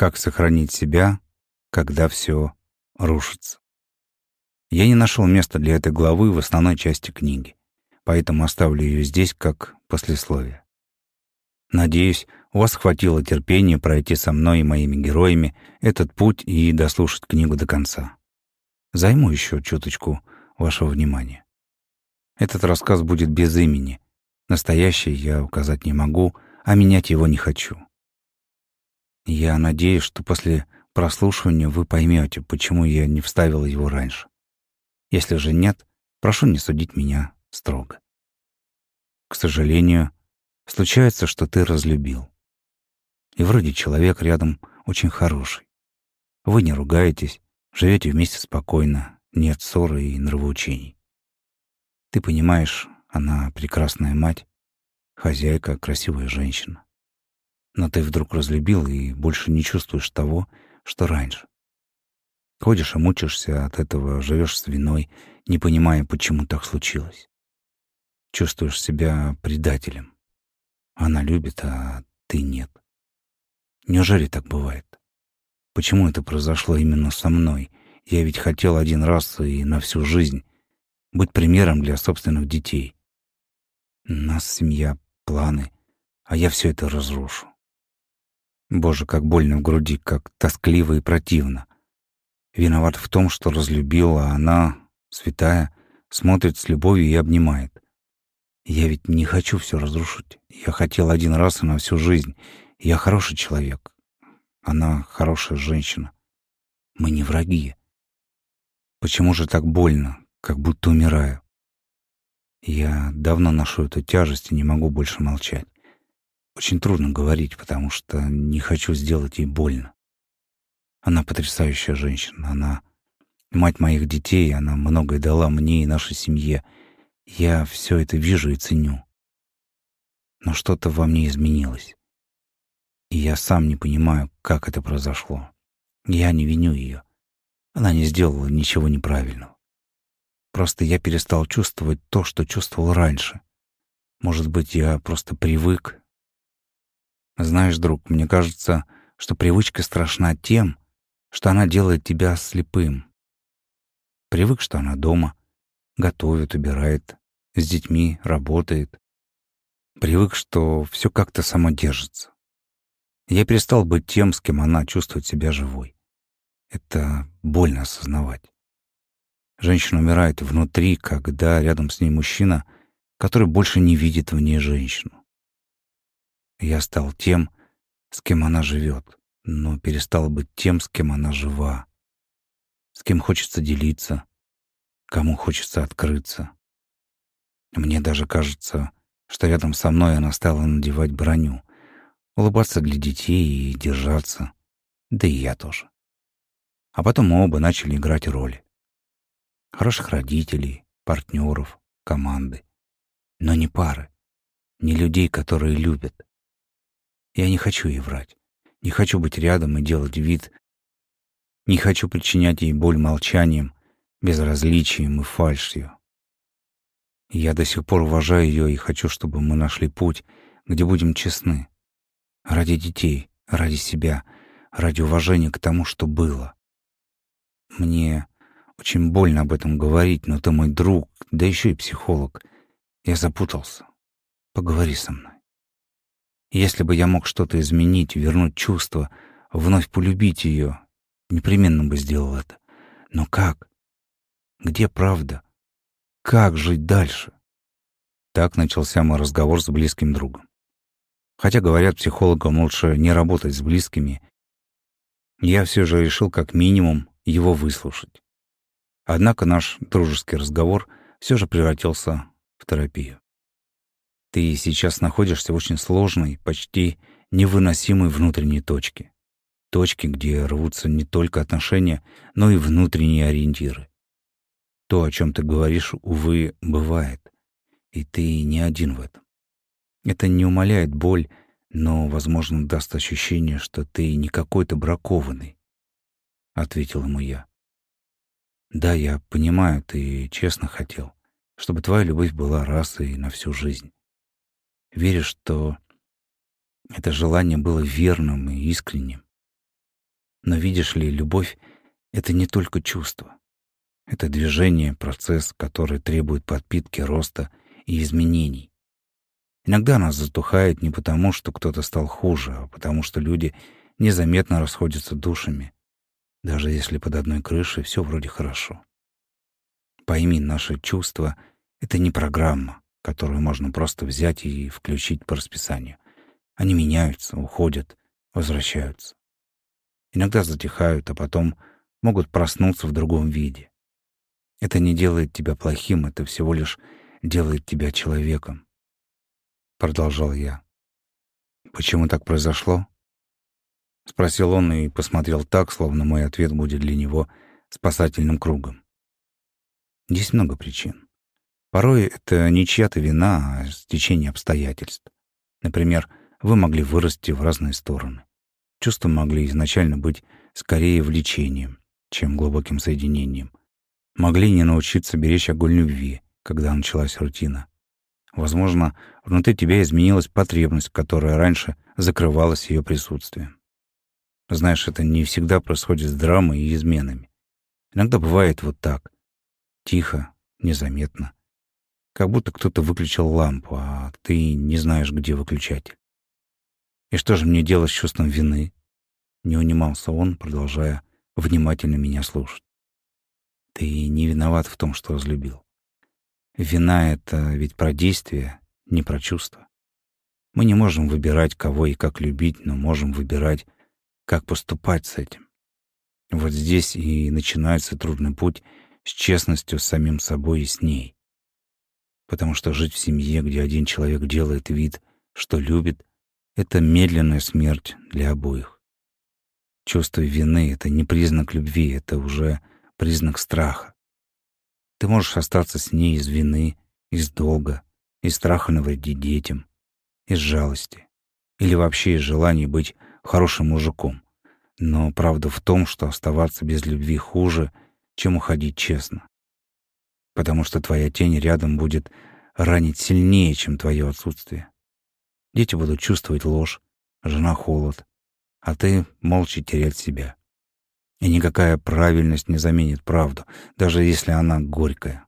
Как сохранить себя, когда все рушится. Я не нашел места для этой главы в основной части книги, поэтому оставлю ее здесь как послесловие. Надеюсь, у вас хватило терпения пройти со мной и моими героями этот путь и дослушать книгу до конца. Займу еще чуточку вашего внимания. Этот рассказ будет без имени. Настоящий я указать не могу, а менять его не хочу. Я надеюсь, что после прослушивания вы поймете, почему я не вставил его раньше. Если же нет, прошу не судить меня строго. К сожалению, случается, что ты разлюбил. И вроде человек рядом очень хороший. Вы не ругаетесь, живете вместе спокойно, нет ссоры и нравоучений. Ты понимаешь, она прекрасная мать, хозяйка, красивая женщина. Но ты вдруг разлюбил и больше не чувствуешь того, что раньше. Ходишь и мучишься от этого, живешь с виной, не понимая, почему так случилось. Чувствуешь себя предателем. Она любит, а ты нет. Неужели так бывает? Почему это произошло именно со мной? Я ведь хотел один раз и на всю жизнь быть примером для собственных детей. нас семья, планы, а я все это разрушу. Боже, как больно в груди, как тоскливо и противно. Виноват в том, что разлюбила, а она, святая, смотрит с любовью и обнимает. Я ведь не хочу все разрушить. Я хотел один раз и на всю жизнь. Я хороший человек. Она хорошая женщина. Мы не враги. Почему же так больно, как будто умираю? Я давно ношу эту тяжесть и не могу больше молчать. Очень трудно говорить, потому что не хочу сделать ей больно. Она потрясающая женщина. Она мать моих детей, она многое дала мне и нашей семье. Я все это вижу и ценю. Но что-то во мне изменилось. И я сам не понимаю, как это произошло. Я не виню ее. Она не сделала ничего неправильного. Просто я перестал чувствовать то, что чувствовал раньше. Может быть, я просто привык. Знаешь, друг, мне кажется, что привычка страшна тем, что она делает тебя слепым. Привык, что она дома, готовит, убирает, с детьми работает. Привык, что все как-то само держится. Я перестал быть тем, с кем она чувствует себя живой. Это больно осознавать. Женщина умирает внутри, когда рядом с ней мужчина, который больше не видит в ней женщину. Я стал тем, с кем она живет но перестала быть тем, с кем она жива, с кем хочется делиться, кому хочется открыться. Мне даже кажется, что рядом со мной она стала надевать броню, улыбаться для детей и держаться, да и я тоже. А потом мы оба начали играть роли. Хороших родителей, партнеров, команды. Но не пары, не людей, которые любят. Я не хочу ей врать. Не хочу быть рядом и делать вид. Не хочу причинять ей боль молчанием, безразличием и фальшью. Я до сих пор уважаю ее и хочу, чтобы мы нашли путь, где будем честны. Ради детей, ради себя, ради уважения к тому, что было. Мне очень больно об этом говорить, но ты мой друг, да еще и психолог. Я запутался. Поговори со мной. Если бы я мог что-то изменить, вернуть чувство, вновь полюбить ее, непременно бы сделал это. Но как? Где правда? Как жить дальше? Так начался мой разговор с близким другом. Хотя, говорят, психологам лучше не работать с близкими, я все же решил как минимум его выслушать. Однако наш дружеский разговор все же превратился в терапию. Ты сейчас находишься в очень сложной, почти невыносимой внутренней точке. Точке, где рвутся не только отношения, но и внутренние ориентиры. То, о чем ты говоришь, увы, бывает. И ты не один в этом. Это не умаляет боль, но, возможно, даст ощущение, что ты не какой-то бракованный, — ответил ему я. Да, я понимаю, ты честно хотел, чтобы твоя любовь была раз и на всю жизнь. Верю, что это желание было верным и искренним. Но видишь ли, любовь — это не только чувство. Это движение, процесс, который требует подпитки, роста и изменений. Иногда она затухает не потому, что кто-то стал хуже, а потому что люди незаметно расходятся душами, даже если под одной крышей все вроде хорошо. Пойми, наши чувства — это не программа, которую можно просто взять и включить по расписанию. Они меняются, уходят, возвращаются. Иногда затихают, а потом могут проснуться в другом виде. Это не делает тебя плохим, это всего лишь делает тебя человеком. Продолжал я. Почему так произошло? Спросил он и посмотрел так, словно мой ответ будет для него спасательным кругом. Есть много причин. Порой это не чья-то вина, а стечение обстоятельств. Например, вы могли вырасти в разные стороны. Чувства могли изначально быть скорее влечением, чем глубоким соединением. Могли не научиться беречь огонь любви, когда началась рутина. Возможно, внутри тебя изменилась потребность, которая раньше закрывалась ее присутствием. Знаешь, это не всегда происходит с драмой и изменами. Иногда бывает вот так. Тихо, незаметно. Как будто кто-то выключил лампу, а ты не знаешь, где выключатель. И что же мне делать с чувством вины? Не унимался он, продолжая внимательно меня слушать. Ты не виноват в том, что разлюбил. Вина — это ведь про действие, не про чувства. Мы не можем выбирать, кого и как любить, но можем выбирать, как поступать с этим. Вот здесь и начинается трудный путь с честностью с самим собой и с ней. Потому что жить в семье, где один человек делает вид, что любит, это медленная смерть для обоих. Чувство вины — это не признак любви, это уже признак страха. Ты можешь остаться с ней из вины, из долга, из страха навредить детям, из жалости или вообще из желания быть хорошим мужиком. Но правда в том, что оставаться без любви хуже, чем уходить честно. Потому что твоя тень рядом будет ранить сильнее, чем твое отсутствие. Дети будут чувствовать ложь, жена — холод, а ты молча терять себя. И никакая правильность не заменит правду, даже если она горькая.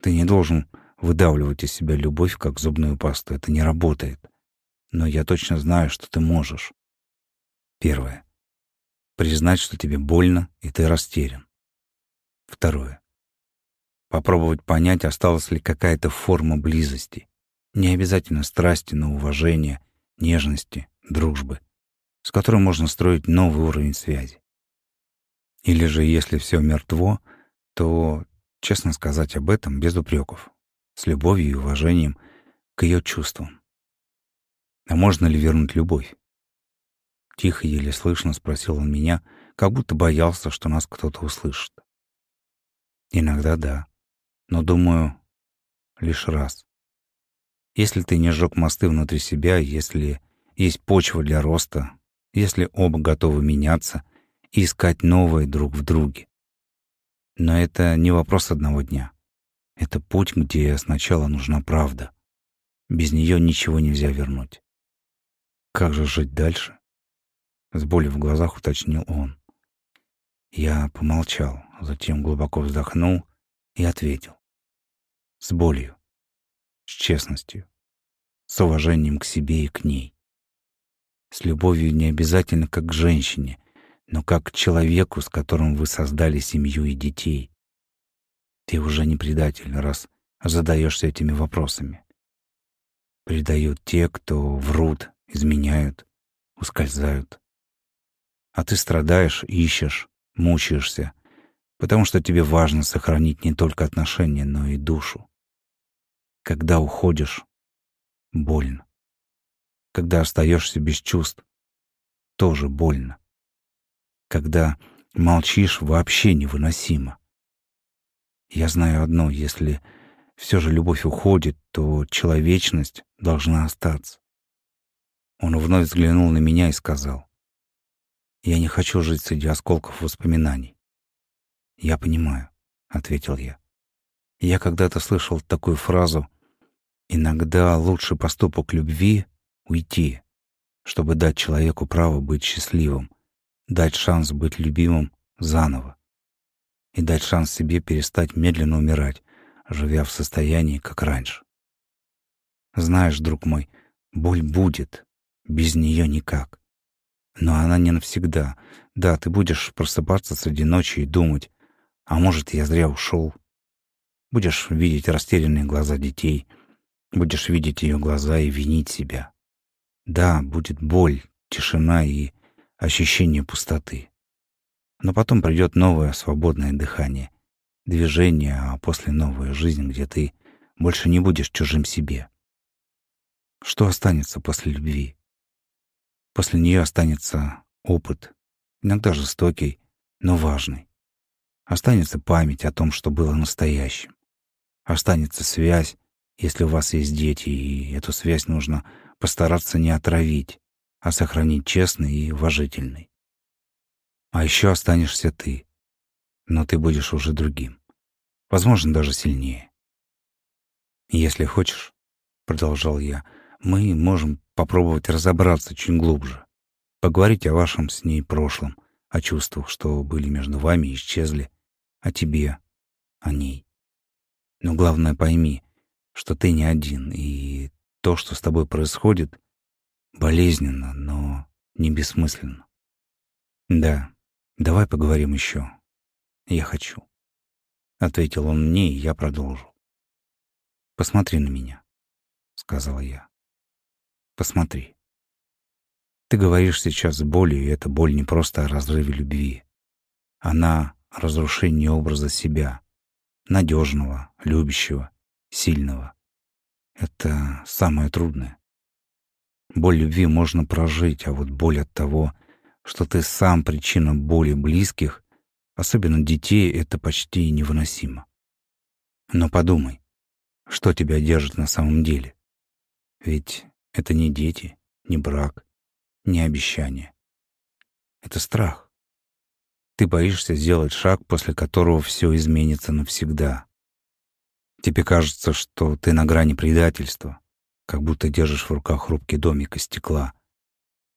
Ты не должен выдавливать из себя любовь, как зубную пасту. Это не работает. Но я точно знаю, что ты можешь. Первое. Признать, что тебе больно, и ты растерян. Второе. Попробовать понять, осталась ли какая-то форма близости. Не обязательно страсти, но уважения, нежности, дружбы, с которой можно строить новый уровень связи. Или же, если все мертво, то честно сказать об этом без упреков, с любовью и уважением к ее чувствам. А можно ли вернуть любовь? Тихо, еле слышно спросил он меня, как будто боялся, что нас кто-то услышит. Иногда да, но, думаю, лишь раз. Если ты не сжег мосты внутри себя, если есть почва для роста, если оба готовы меняться — и искать новое друг в друге. Но это не вопрос одного дня. Это путь, где сначала нужна правда. Без нее ничего нельзя вернуть. Как же жить дальше? С болью в глазах уточнил он. Я помолчал, затем глубоко вздохнул и ответил. С болью, с честностью, с уважением к себе и к ней. С любовью не обязательно как к женщине, но как к человеку, с которым вы создали семью и детей. Ты уже не предатель, раз задаешься этими вопросами. Предают те, кто врут, изменяют, ускользают. А ты страдаешь, ищешь, мучаешься, потому что тебе важно сохранить не только отношения, но и душу. Когда уходишь, больно. Когда остаешься без чувств, тоже больно. Когда молчишь, вообще невыносимо. Я знаю одно, если все же любовь уходит, то человечность должна остаться. Он вновь взглянул на меня и сказал, «Я не хочу жить среди осколков воспоминаний». «Я понимаю», — ответил я. Я когда-то слышал такую фразу «Иногда лучший поступок любви — уйти, чтобы дать человеку право быть счастливым, дать шанс быть любимым заново и дать шанс себе перестать медленно умирать, живя в состоянии, как раньше. Знаешь, друг мой, боль будет, без нее никак. Но она не навсегда. Да, ты будешь просыпаться среди ночи и думать, а может, я зря ушел. Будешь видеть растерянные глаза детей, будешь видеть ее глаза и винить себя. Да, будет боль, тишина и ощущение пустоты. Но потом придет новое свободное дыхание, движение, а после новая жизнь, где ты больше не будешь чужим себе. Что останется после любви? После нее останется опыт, иногда жестокий, но важный. Останется память о том, что было настоящим. Останется связь, если у вас есть дети, и эту связь нужно постараться не отравить, а сохранить честной и уважительной. А еще останешься ты, но ты будешь уже другим, возможно, даже сильнее. «Если хочешь», — продолжал я, — «мы можем попробовать разобраться чуть глубже, поговорить о вашем с ней прошлом, о чувствах, что были между вами и исчезли, о тебе, о ней. Но главное пойми, что ты не один, и то, что с тобой происходит, болезненно, но не бессмысленно. Да, давай поговорим еще. Я хочу. Ответил он мне, и я продолжил. Посмотри на меня, сказала я. Посмотри. Ты говоришь сейчас с болью, и эта боль не просто о разрыве любви. Она — разрушение образа себя, надежного, любящего, сильного. Это самое трудное. Боль любви можно прожить, а вот боль от того, что ты сам причина боли близких, особенно детей, это почти невыносимо. Но подумай, что тебя держит на самом деле? Ведь это не дети, не брак, не обещание. Это страх. Ты боишься сделать шаг, после которого все изменится навсегда. Тебе кажется, что ты на грани предательства, как будто держишь в руках хрупкий домик из стекла.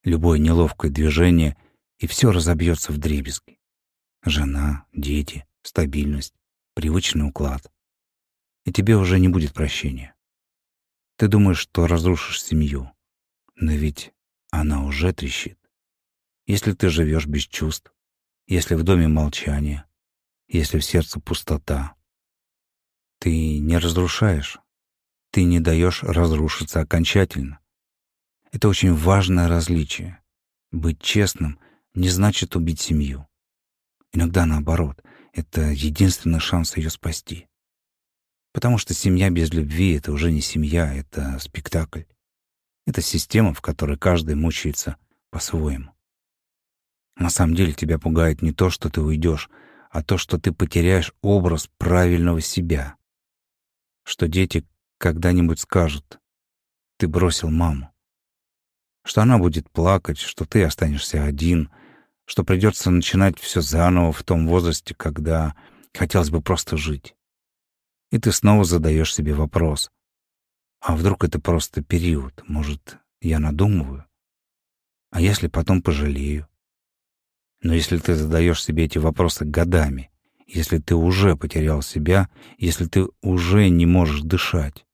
Любое неловкое движение, и все разобьется в дребезги. Жена, дети, стабильность, привычный уклад. И тебе уже не будет прощения. Ты думаешь, что разрушишь семью, но ведь она уже трещит. Если ты живешь без чувств, если в доме молчание, если в сердце пустота, ты не разрушаешь. Ты не даешь разрушиться окончательно. Это очень важное различие. Быть честным не значит убить семью. Иногда наоборот. Это единственный шанс ее спасти. Потому что семья без любви — это уже не семья, это спектакль. Это система, в которой каждый мучается по-своему. На самом деле тебя пугает не то, что ты уйдешь, а то, что ты потеряешь образ правильного себя что дети когда-нибудь скажут «ты бросил маму», что она будет плакать, что ты останешься один, что придется начинать все заново в том возрасте, когда хотелось бы просто жить. И ты снова задаешь себе вопрос, а вдруг это просто период, может, я надумываю? А если потом пожалею? Но если ты задаешь себе эти вопросы годами, если ты уже потерял себя, если ты уже не можешь дышать?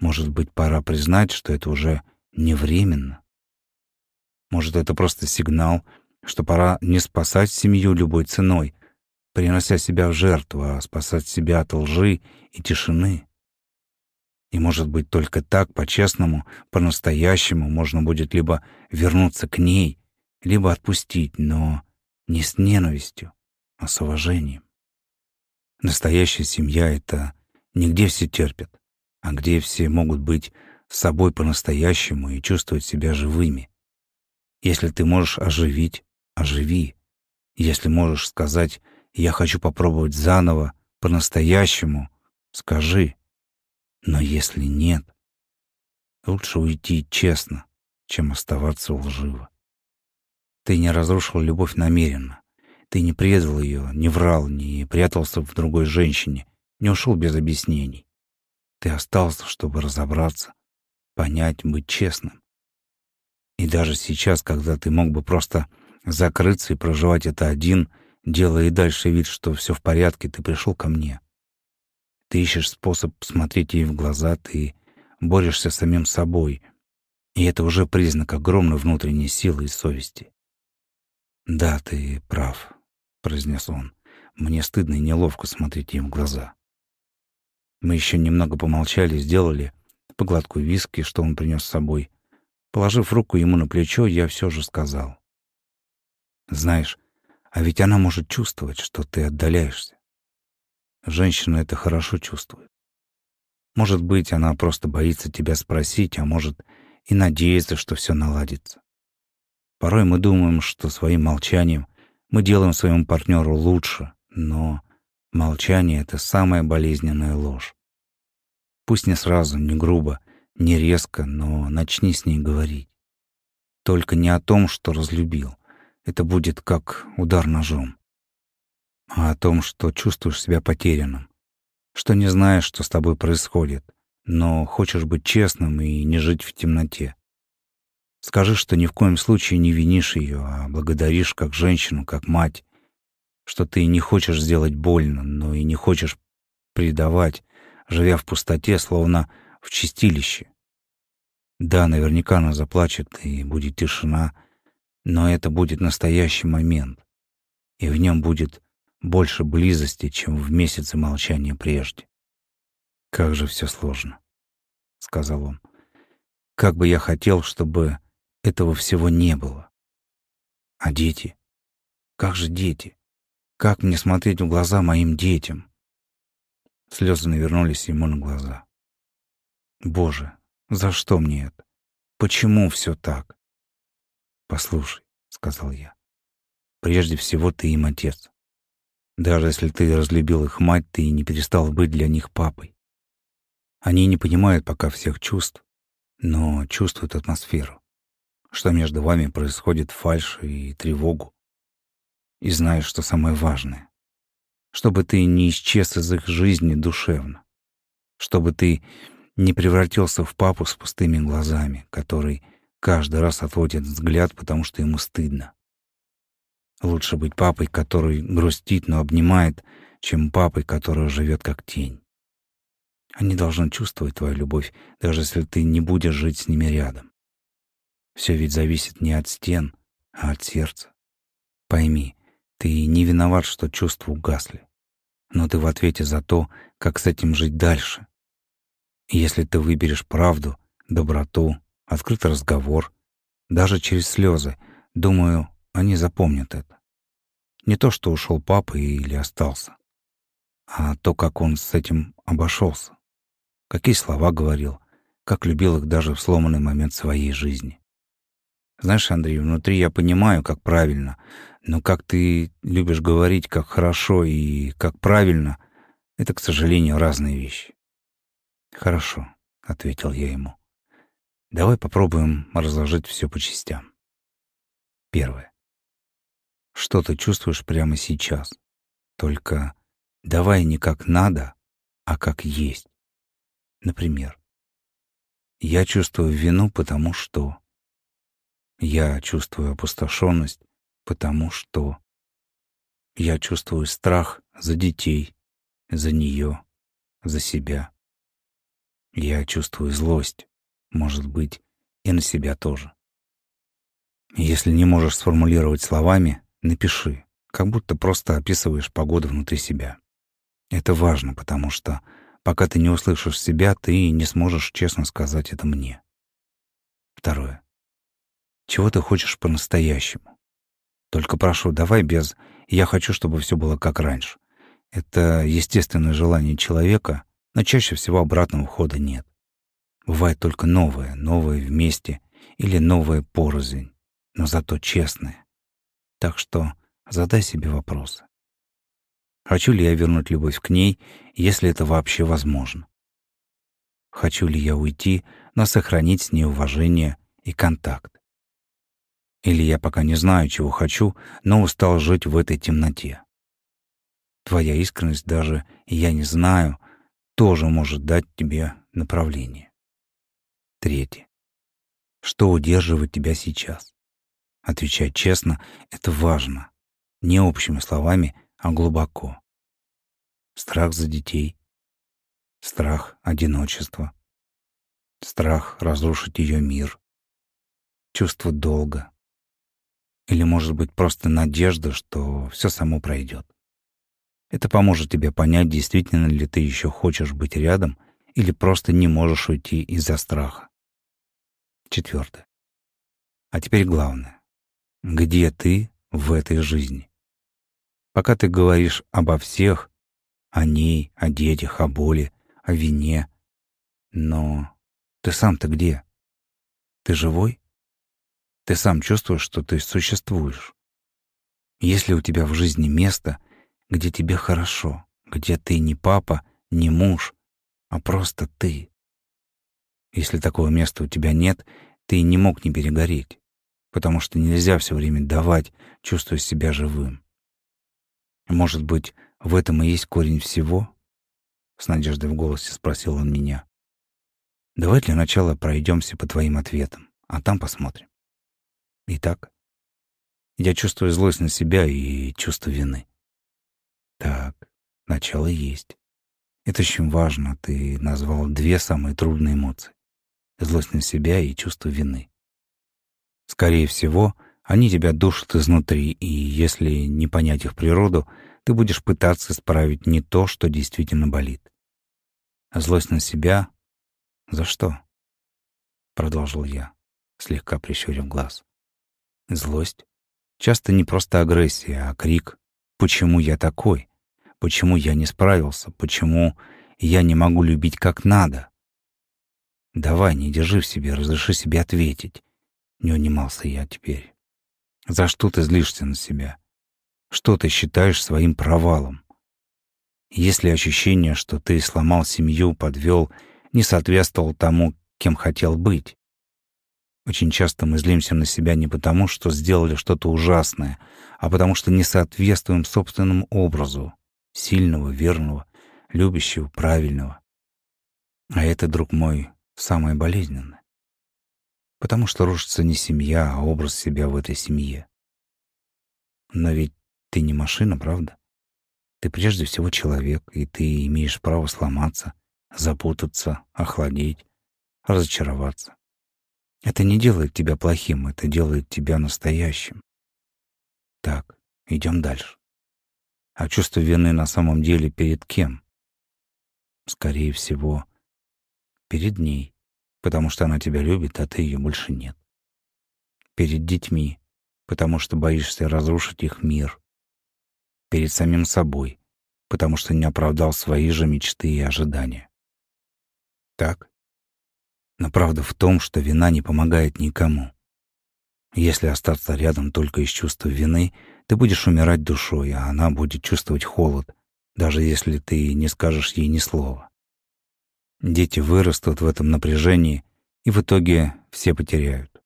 Может быть, пора признать, что это уже не временно? Может, это просто сигнал, что пора не спасать семью любой ценой, принося себя в жертву, а спасать себя от лжи и тишины? И, может быть, только так, по-честному, по-настоящему можно будет либо вернуться к ней, либо отпустить, но не с ненавистью, а с уважением. Настоящая семья — это не где все терпят, а где все могут быть собой по-настоящему и чувствовать себя живыми. Если ты можешь оживить, оживи. Если можешь сказать «я хочу попробовать заново, по-настоящему», скажи. Но если нет, лучше уйти честно, чем оставаться лживо. Ты не разрушил любовь намеренно. Ты не предал ее, не врал, не прятался в другой женщине, не ушел без объяснений. Ты остался, чтобы разобраться, понять, быть честным. И даже сейчас, когда ты мог бы просто закрыться и проживать это один, делая и дальше вид, что все в порядке, ты пришел ко мне. Ты ищешь способ смотреть ей в глаза, ты борешься с самим собой, и это уже признак огромной внутренней силы и совести. «Да, ты прав», — произнес он. «Мне стыдно и неловко смотреть ей в глаза». Мы еще немного помолчали, сделали по виски, что он принес с собой. Положив руку ему на плечо, я все же сказал. «Знаешь, а ведь она может чувствовать, что ты отдаляешься. Женщина это хорошо чувствует. Может быть, она просто боится тебя спросить, а может и надеется, что все наладится. Порой мы думаем, что своим молчанием мы делаем своему партнеру лучше, но молчание — это самая болезненная ложь. Пусть не сразу, не грубо, не резко, но начни с ней говорить. Только не о том, что разлюбил. Это будет как удар ножом. А о том, что чувствуешь себя потерянным. Что не знаешь, что с тобой происходит, но хочешь быть честным и не жить в темноте. Скажи, что ни в коем случае не винишь ее, а благодаришь как женщину, как мать, что ты не хочешь сделать больно, но и не хочешь предавать, живя в пустоте, словно в чистилище. Да, наверняка она заплачет, и будет тишина, но это будет настоящий момент, и в нем будет больше близости, чем в месяце молчания прежде. «Как же все сложно», — сказал он. «Как бы я хотел, чтобы этого всего не было. А дети? Как же дети? Как мне смотреть в глаза моим детям? Слезы навернулись ему на глаза. Боже, за что мне это? Почему все так? Послушай, сказал я. Прежде всего ты им отец. Даже если ты разлюбил их мать, ты не перестал быть для них папой. Они не понимают пока всех чувств, но чувствуют атмосферу что между вами происходит фальшь и тревогу. И знаешь, что самое важное. Чтобы ты не исчез из их жизни душевно. Чтобы ты не превратился в папу с пустыми глазами, который каждый раз отводит взгляд, потому что ему стыдно. Лучше быть папой, который грустит, но обнимает, чем папой, который живет как тень. Они должны чувствовать твою любовь, даже если ты не будешь жить с ними рядом. Все ведь зависит не от стен, а от сердца. Пойми, ты не виноват, что чувства угасли. Но ты в ответе за то, как с этим жить дальше. Если ты выберешь правду, доброту, открытый разговор, даже через слезы, думаю, они запомнят это. Не то, что ушел папа или остался, а то, как он с этим обошелся, какие слова говорил, как любил их даже в сломанный момент своей жизни. Знаешь, Андрей, внутри я понимаю, как правильно, но как ты любишь говорить, как хорошо и как правильно, это, к сожалению, разные вещи. Хорошо, — ответил я ему. Давай попробуем разложить все по частям. Первое. Что ты чувствуешь прямо сейчас? Только давай не как надо, а как есть. Например, я чувствую вину, потому что... Я чувствую опустошенность, потому что я чувствую страх за детей, за нее, за себя. Я чувствую злость, может быть, и на себя тоже. Если не можешь сформулировать словами, напиши, как будто просто описываешь погоду внутри себя. Это важно, потому что пока ты не услышишь себя, ты не сможешь честно сказать это мне. Второе. Чего ты хочешь по-настоящему? Только прошу, давай без «я хочу, чтобы все было как раньше». Это естественное желание человека, но чаще всего обратного хода нет. Бывает только новое, новое вместе или новое порознь, но зато честное. Так что задай себе вопросы. Хочу ли я вернуть любовь к ней, если это вообще возможно? Хочу ли я уйти, но сохранить с ней уважение и контакт? Или я пока не знаю, чего хочу, но устал жить в этой темноте. Твоя искренность даже «я не знаю» тоже может дать тебе направление. Третье. Что удерживает тебя сейчас? отвечать честно — это важно. Не общими словами, а глубоко. Страх за детей, страх одиночества, страх разрушить ее мир, чувство долга. Или, может быть, просто надежда, что все само пройдет. Это поможет тебе понять, действительно ли ты еще хочешь быть рядом или просто не можешь уйти из-за страха. Четвертое. А теперь главное. Где ты в этой жизни? Пока ты говоришь обо всех, о ней, о детях, о боли, о вине. Но ты сам-то где? Ты живой? Ты сам чувствуешь, что ты существуешь? Есть ли у тебя в жизни место, где тебе хорошо, где ты не папа, не муж, а просто ты? Если такого места у тебя нет, ты не мог не перегореть, потому что нельзя все время давать, чувствуя себя живым. Может быть, в этом и есть корень всего? С надеждой в голосе спросил он меня. Давай для начала пройдемся по твоим ответам, а там посмотрим. Итак, я чувствую злость на себя и чувство вины. Так, начало есть. Это очень важно. Ты назвал две самые трудные эмоции. Злость на себя и чувство вины. Скорее всего, они тебя душат изнутри, и если не понять их природу, ты будешь пытаться исправить не то, что действительно болит. Злость на себя — за что? Продолжил я, слегка прищурив глаз. Злость — часто не просто агрессия, а крик «Почему я такой? Почему я не справился? Почему я не могу любить как надо?» «Давай, не держи в себе, разреши себе ответить», — не унимался я теперь. «За что ты злишься на себя? Что ты считаешь своим провалом? Есть ли ощущение, что ты сломал семью, подвел, не соответствовал тому, кем хотел быть? Очень часто мы злимся на себя не потому, что сделали что-то ужасное, а потому что не соответствуем собственному образу, сильного, верного, любящего, правильного. А это, друг мой, самое болезненное. Потому что рушится не семья, а образ себя в этой семье. Но ведь ты не машина, правда? Ты прежде всего человек, и ты имеешь право сломаться, запутаться, охладеть, разочароваться. Это не делает тебя плохим, это делает тебя настоящим. Так, идем дальше. А чувство вины на самом деле перед кем? Скорее всего, перед ней, потому что она тебя любит, а ты ее больше нет. Перед детьми, потому что боишься разрушить их мир перед самим собой, потому что не оправдал свои же мечты и ожидания. Так? Но правда в том, что вина не помогает никому. Если остаться рядом только из чувства вины, ты будешь умирать душой, а она будет чувствовать холод, даже если ты не скажешь ей ни слова. Дети вырастут в этом напряжении, и в итоге все потеряют.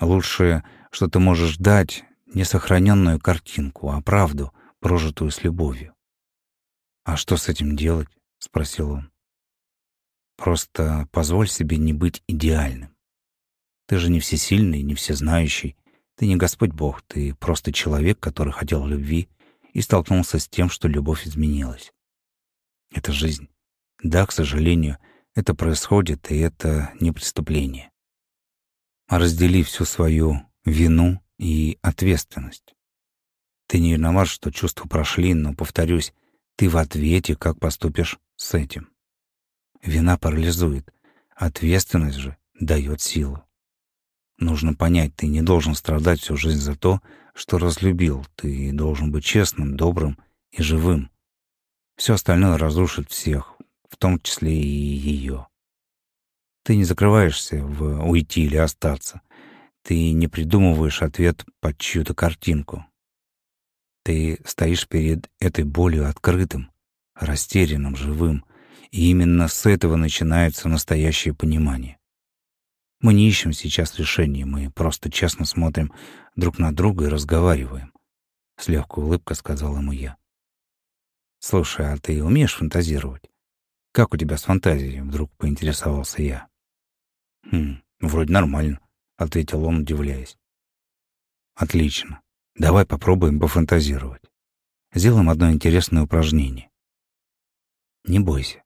Лучшее, что ты можешь дать, не сохраненную картинку, а правду, прожитую с любовью. «А что с этим делать?» — спросил он. «Просто позволь себе не быть идеальным. Ты же не всесильный, не всезнающий. Ты не Господь Бог, ты просто человек, который хотел любви и столкнулся с тем, что любовь изменилась. Это жизнь. Да, к сожалению, это происходит, и это не преступление. Раздели всю свою вину и ответственность. Ты не виноват, что чувства прошли, но, повторюсь, ты в ответе, как поступишь с этим. Вина парализует, ответственность же дает силу. Нужно понять, ты не должен страдать всю жизнь за то, что разлюбил. Ты должен быть честным, добрым и живым. Все остальное разрушит всех, в том числе и ее. Ты не закрываешься в уйти или остаться. Ты не придумываешь ответ под чью-то картинку. Ты стоишь перед этой болью открытым, растерянным, живым, и именно с этого начинается настоящее понимание. Мы не ищем сейчас решений, мы просто честно смотрим друг на друга и разговариваем. С легкой улыбкой сказал ему я. «Слушай, а ты умеешь фантазировать? Как у тебя с фантазией?» — вдруг поинтересовался я. «Хм, вроде нормально», — ответил он, удивляясь. Отлично. Давай попробуем пофантазировать. Сделаем одно интересное упражнение. Не бойся.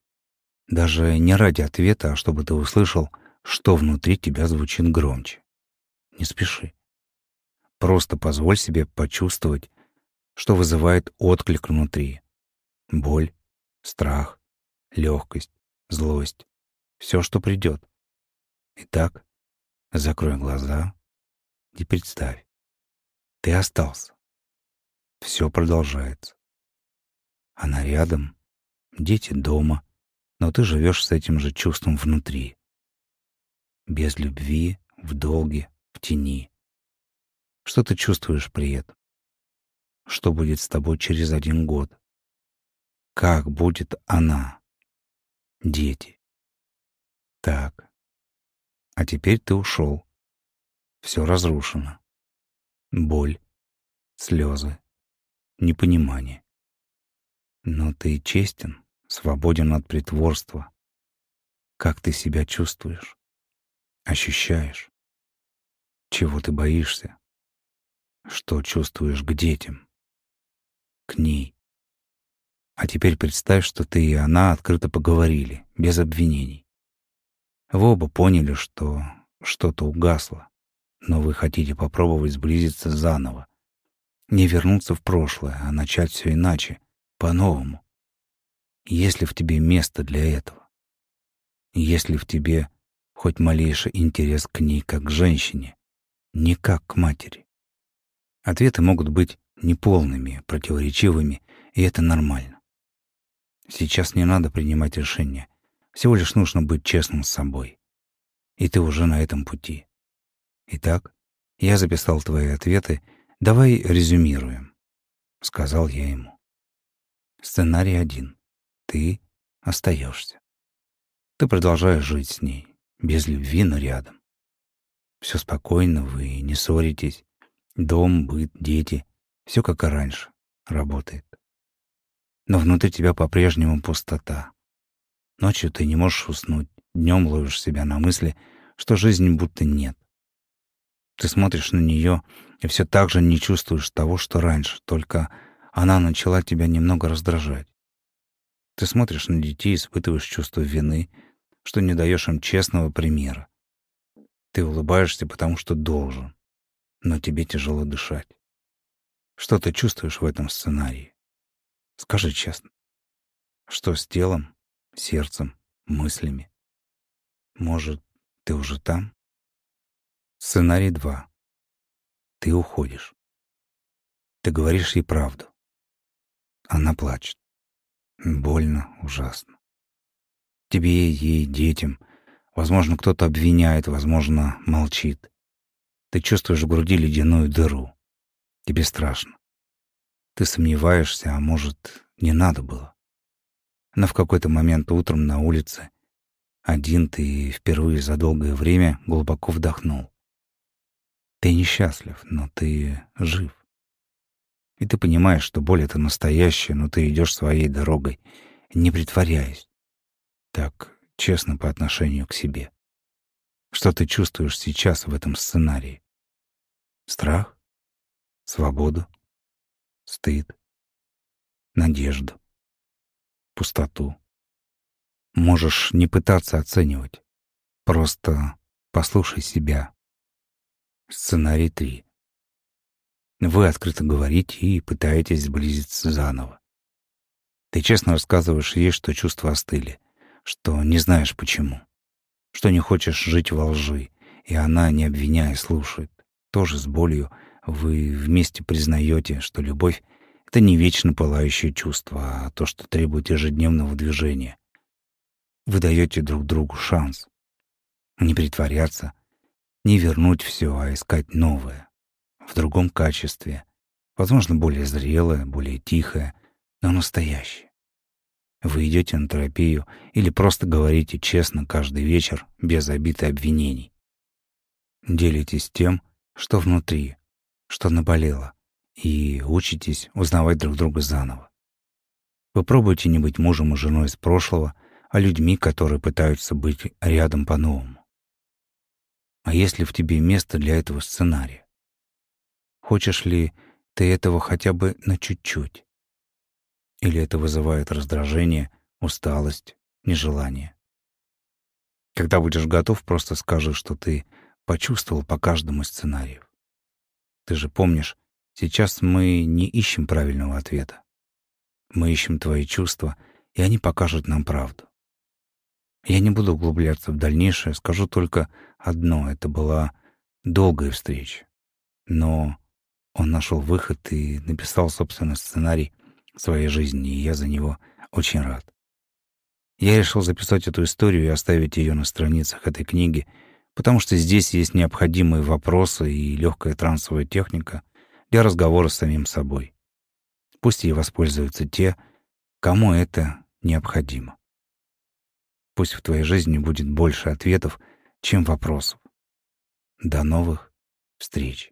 Даже не ради ответа, а чтобы ты услышал, что внутри тебя звучит громче. Не спеши. Просто позволь себе почувствовать, что вызывает отклик внутри. Боль, страх, легкость, злость. Все, что придет. Итак, закрой глаза и представь. Ты остался. Все продолжается. Она рядом, дети дома, но ты живешь с этим же чувством внутри. Без любви, в долге, в тени. Что ты чувствуешь при этом? Что будет с тобой через один год? Как будет она? Дети. Так. А теперь ты ушел. Все разрушено. Боль, слезы, непонимание. Но ты честен, свободен от притворства. Как ты себя чувствуешь? Ощущаешь? Чего ты боишься? Что чувствуешь к детям? К ней? А теперь представь, что ты и она открыто поговорили, без обвинений. Вы оба поняли, что что-то угасло, но вы хотите попробовать сблизиться заново. Не вернуться в прошлое, а начать все иначе, по-новому. Есть ли в тебе место для этого? Есть ли в тебе хоть малейший интерес к ней как к женщине, не как к матери? Ответы могут быть неполными, противоречивыми, и это нормально. Сейчас не надо принимать решения. Всего лишь нужно быть честным с собой. И ты уже на этом пути. Итак, я записал твои ответы. Давай резюмируем, — сказал я ему. Сценарий один. Ты остаешься. Ты продолжаешь жить с ней, без любви, но рядом. Все спокойно, вы не ссоритесь. Дом, быт, дети — все как и раньше, работает. Но внутри тебя по-прежнему пустота. Ночью ты не можешь уснуть, днем ловишь себя на мысли, что жизни будто нет. Ты смотришь на нее и все так же не чувствуешь того, что раньше, только она начала тебя немного раздражать. Ты смотришь на детей и испытываешь чувство вины, что не даешь им честного примера. Ты улыбаешься, потому что должен, но тебе тяжело дышать. Что ты чувствуешь в этом сценарии? Скажи честно. Что с телом, сердцем, мыслями? Может, ты уже там? Сценарий 2. Ты уходишь. Ты говоришь ей правду. Она плачет. Больно, ужасно. Тебе, ей, детям. Возможно, кто-то обвиняет, возможно, молчит. Ты чувствуешь в груди ледяную дыру. Тебе страшно. Ты сомневаешься, а может, не надо было. Но в какой-то момент утром на улице один ты впервые за долгое время глубоко вдохнул. Ты несчастлив, но ты жив. И ты понимаешь, что боль — это настоящая, но ты идешь своей дорогой, не притворяясь. Так честно по отношению к себе. Что ты чувствуешь сейчас в этом сценарии? Страх? Свободу? Стыд? Надежду? Пустоту? Можешь не пытаться оценивать. Просто послушай себя, Сценарий 3. Вы открыто говорите и пытаетесь сблизиться заново. Ты честно рассказываешь ей, что чувства остыли, что не знаешь почему, что не хочешь жить во лжи, и она, не обвиняя, слушает. Тоже с болью вы вместе признаете, что любовь — это не вечно пылающее чувство, а то, что требует ежедневного движения. Вы даете друг другу шанс. Не притворяться, не вернуть все, а искать новое. В другом качестве. Возможно, более зрелое, более тихое, но настоящее. Вы идете на терапию или просто говорите честно каждый вечер, без обид и обвинений. Делитесь тем, что внутри, что наболело, и учитесь узнавать друг друга заново. Вы пробуете не быть мужем и женой из прошлого, а людьми, которые пытаются быть рядом по-новому. А есть ли в тебе место для этого сценария? Хочешь ли ты этого хотя бы на чуть-чуть? Или это вызывает раздражение, усталость, нежелание? Когда будешь готов, просто скажи, что ты почувствовал по каждому сценарию. Ты же помнишь, сейчас мы не ищем правильного ответа. Мы ищем твои чувства, и они покажут нам правду. Я не буду углубляться в дальнейшее, скажу только одно — это была долгая встреча. Но он нашел выход и написал собственный сценарий своей жизни, и я за него очень рад. Я решил записать эту историю и оставить ее на страницах этой книги, потому что здесь есть необходимые вопросы и легкая трансовая техника для разговора с самим собой. Пусть ей воспользуются те, кому это необходимо. Пусть в твоей жизни будет больше ответов, чем вопросов. До новых встреч.